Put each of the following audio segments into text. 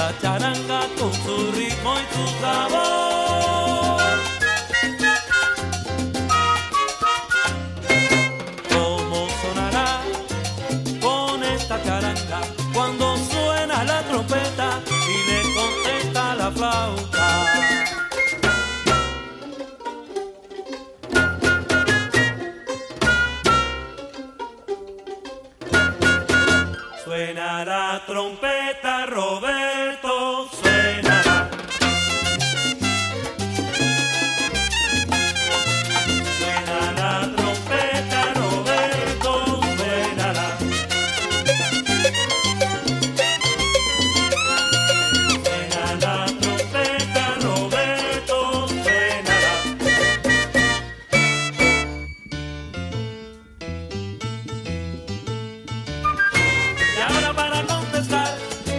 la charanga con su ritmo y su sabor. ¿Cómo sonará con esta charanga cuando suena la trompeta y le contesta la flauta? Suena la trompeta, Roberto,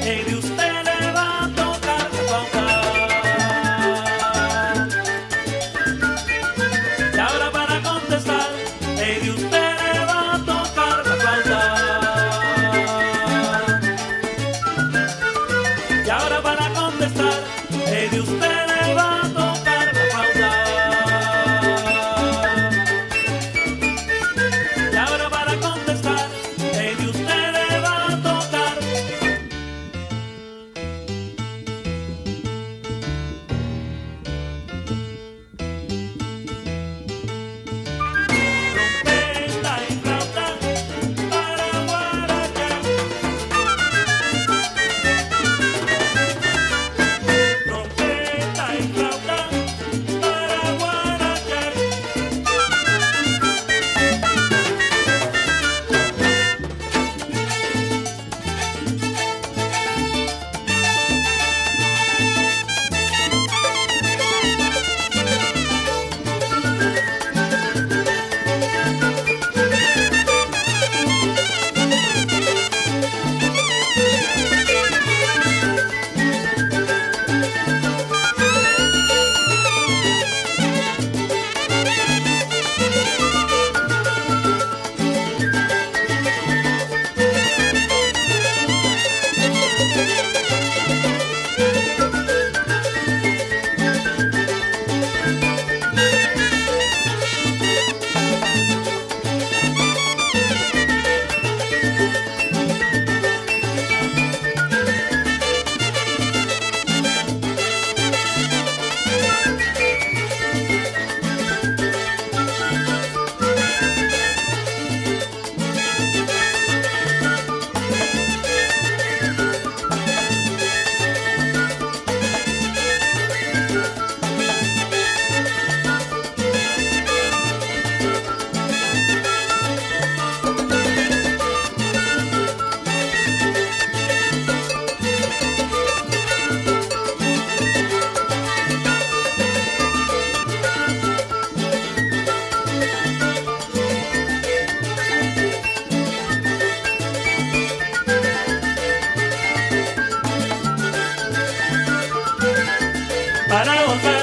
Entre os tempos para gozar.